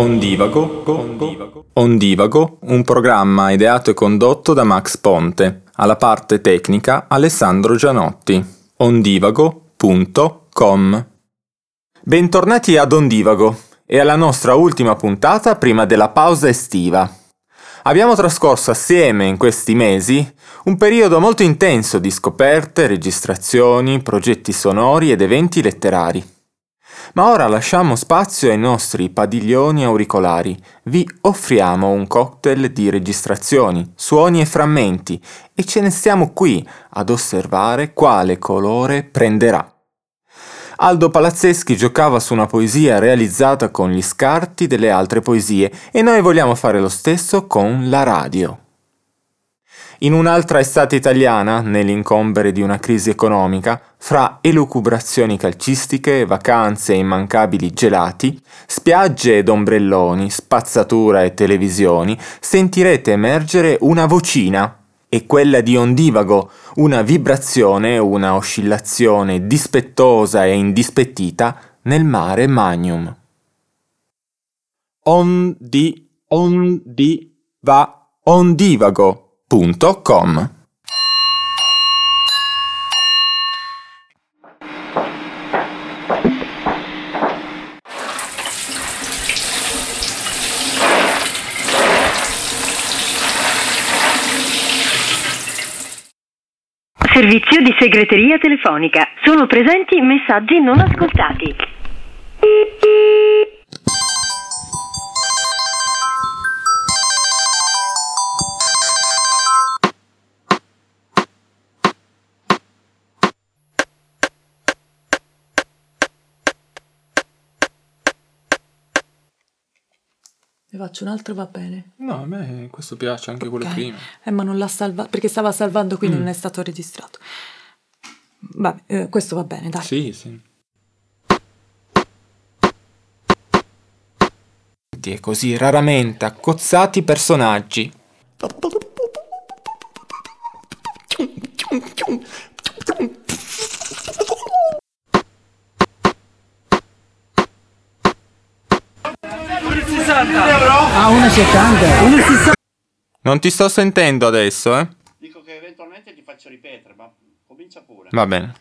Ondivago, Ondivago, un programma ideato e condotto da Max Ponte, alla parte tecnica Alessandro Gianotti. ondivago.com Bentornati ad Ondivago e alla nostra ultima puntata prima della pausa estiva. Abbiamo trascorso assieme in questi mesi un periodo molto intenso di scoperte, registrazioni, progetti sonori ed eventi letterari. Ma ora lasciamo spazio ai nostri padiglioni auricolari. Vi offriamo un cocktail di registrazioni, suoni e frammenti e ce ne stiamo qui ad osservare quale colore prenderà. Aldo Palazzeschi giocava su una poesia realizzata con gli scarti delle altre poesie e noi vogliamo fare lo stesso con la radio. In un'altra estate italiana, nell'incombere di una crisi economica, fra elucubrazioni calcistiche, vacanze e immancabili gelati, spiagge ed ombrelloni, spazzatura e televisioni, sentirete emergere una vocina e quella di ondivago, una vibrazione, una oscillazione dispettosa e indispettita nel mare magnum. On di on di va ondivago www.radioticino.com Servizio di segreteria telefonica. Sono presenti messaggi non ascoltati. Ne faccio un altro, va bene. No, a me questo piace anche quello prima. Eh, ma non l'ha salvato perché stava salvando, quindi mm. non è stato registrato. Vabbè, eh, questo va bene, dai. Sì, sì. E così raramente accozzati personaggi. Ah, 1,70. 1,60. Non ti sto sentendo adesso, eh? Dico che eventualmente ti faccio ripetere, ma comincia pure. Va bene.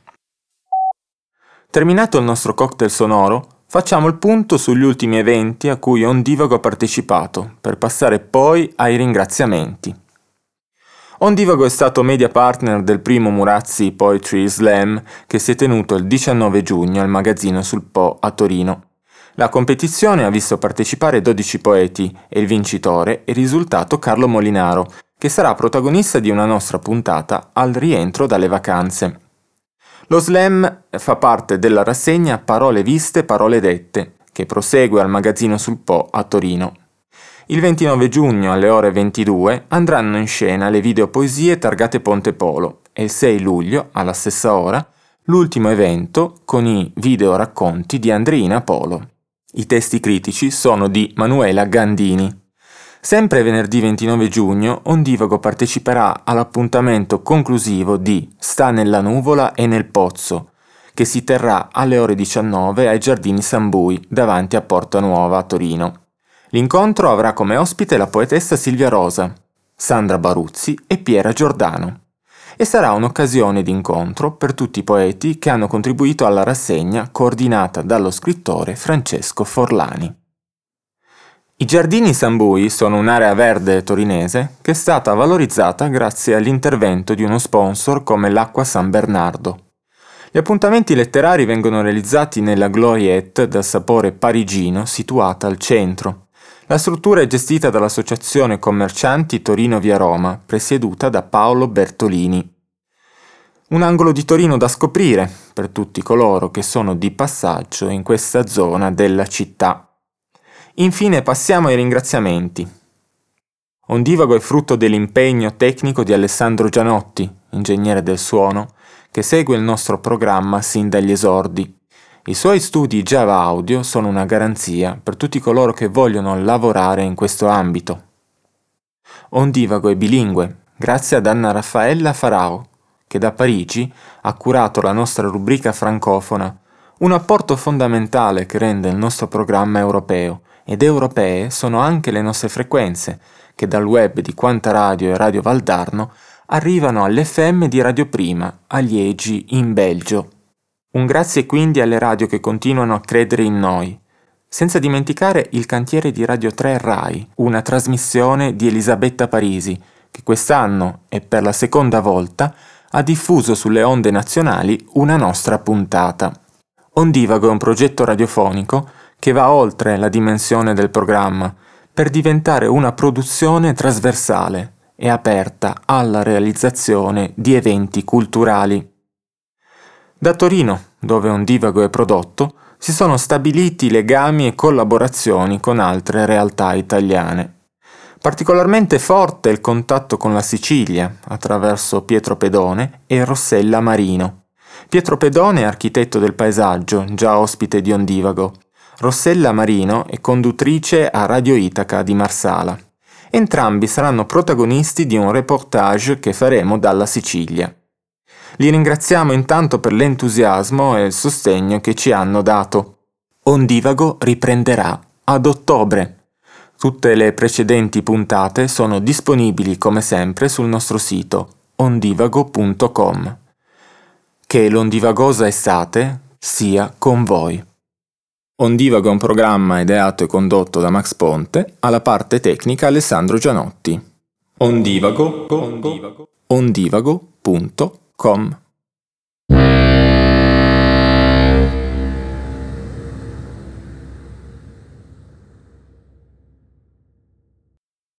Terminato il nostro cocktail sonoro, facciamo il punto sugli ultimi eventi a cui Ondivago ha partecipato, per passare poi ai ringraziamenti. Ondivago è stato media partner del primo Murazzi Poetry Slam che si è tenuto il 19 giugno al magazzino sul Po a Torino. La competizione ha visto partecipare 12 poeti e il vincitore è risultato Carlo Molinaro, che sarà protagonista di una nostra puntata al rientro dalle vacanze. Lo slam fa parte della rassegna Parole viste, parole dette, che prosegue al magazzino sul Po a Torino. Il 29 giugno alle ore 22 andranno in scena le videopoesie targate Ponte Polo e il 6 luglio, alla stessa ora, l'ultimo evento con i video racconti di Andreina Polo. I testi critici sono di Manuela Gandini. Sempre venerdì 29 giugno, Ondivago parteciperà all'appuntamento conclusivo di Sta nella nuvola e nel pozzo, che si terrà alle ore 19 ai Giardini Sambui, davanti a Porta Nuova, a Torino. L'incontro avrà come ospite la poetessa Silvia Rosa, Sandra Baruzzi e Piera Giordano e sarà un'occasione d'incontro per tutti i poeti che hanno contribuito alla rassegna coordinata dallo scrittore Francesco Forlani. I giardini Sambui sono un'area verde torinese che è stata valorizzata grazie all'intervento di uno sponsor come l'Acqua San Bernardo. Gli appuntamenti letterari vengono realizzati nella Gloriette dal sapore parigino situata al centro. La struttura è gestita dall'Associazione Commercianti Torino Via Roma, presieduta da Paolo Bertolini. Un angolo di Torino da scoprire per tutti coloro che sono di passaggio in questa zona della città. Infine passiamo ai ringraziamenti. Ondivago è frutto dell'impegno tecnico di Alessandro Gianotti, ingegnere del suono, che segue il nostro programma sin dagli esordi i suoi studi Java Audio sono una garanzia per tutti coloro che vogliono lavorare in questo ambito. Ondivago è bilingue, grazie ad Anna Raffaella Farao, che da Parigi ha curato la nostra rubrica francofona, un apporto fondamentale che rende il nostro programma europeo ed europee sono anche le nostre frequenze, che dal web di Quanta Radio e Radio Valdarno arrivano all'FM di Radio Prima, a Liegi, in Belgio. Un grazie quindi alle radio che continuano a credere in noi, senza dimenticare il cantiere di Radio 3 Rai, una trasmissione di Elisabetta Parisi, che quest'anno e per la seconda volta ha diffuso sulle onde nazionali una nostra puntata. Ondivago è un progetto radiofonico che va oltre la dimensione del programma, per diventare una produzione trasversale e aperta alla realizzazione di eventi culturali. Da Torino, dove Ondivago è prodotto, si sono stabiliti legami e collaborazioni con altre realtà italiane. Particolarmente forte è il contatto con la Sicilia, attraverso Pietro Pedone e Rossella Marino. Pietro Pedone è architetto del paesaggio, già ospite di Ondivago, Rossella Marino è conduttrice a Radio Itaca di Marsala. Entrambi saranno protagonisti di un reportage che faremo dalla Sicilia. Li ringraziamo intanto per l'entusiasmo e il sostegno che ci hanno dato. Ondivago riprenderà ad ottobre. Tutte le precedenti puntate sono disponibili come sempre sul nostro sito ondivago.com. Che l'ondivagosa estate sia con voi. Ondivago è un programma ideato e condotto da Max Ponte, alla parte tecnica Alessandro Gianotti. Ondivago, ondivago, ondivago.com